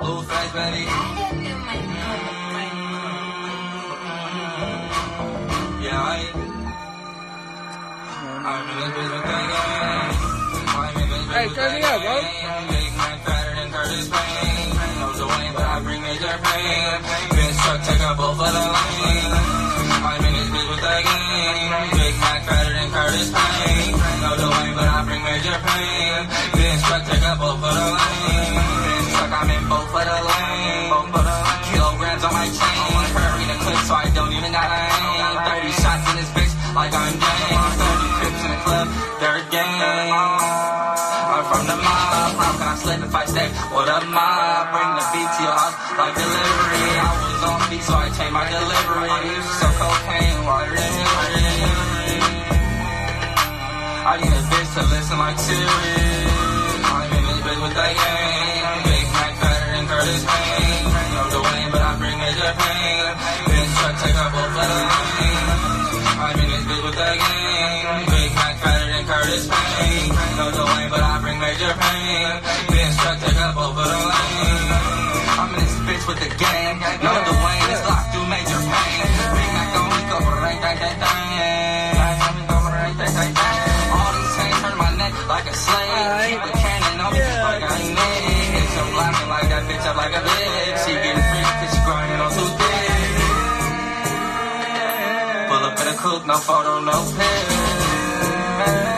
Blueface, baby. Yeah, I. I'm in this bitch with that gang. I'm in this bitch Hey, with turn that me up, bro. gang. Big man fatter than Curtis Payne. No Dwayne, but I bring major pain. Bitch truck, take a both for the lane. I'm in this bitch with that gang. Big Mac fatter than Curtis Payne. Like I'm James. 30 crips in the club, third game. I'm from the mob. How can I slip if I stay with a mob? Bring the beat to your house like delivery. I was on beat, so I changed my delivery. So cocaine, water than I need a bitch to listen like Siri. Major pain. Bitch up of the lane. I'm in this bitch with the gang. No Dwayne, it's locked through major pain. Big Mac on me, go ring, dang, dang, dang. All these chains turn my neck like a slave. Keep a cannon on me, Yeah. like I ain't made. Bitch, laughing like that bitch up like a bitch. She getting free, cause she grinding on too thick. Pull up in a coupe, no photo, no pic.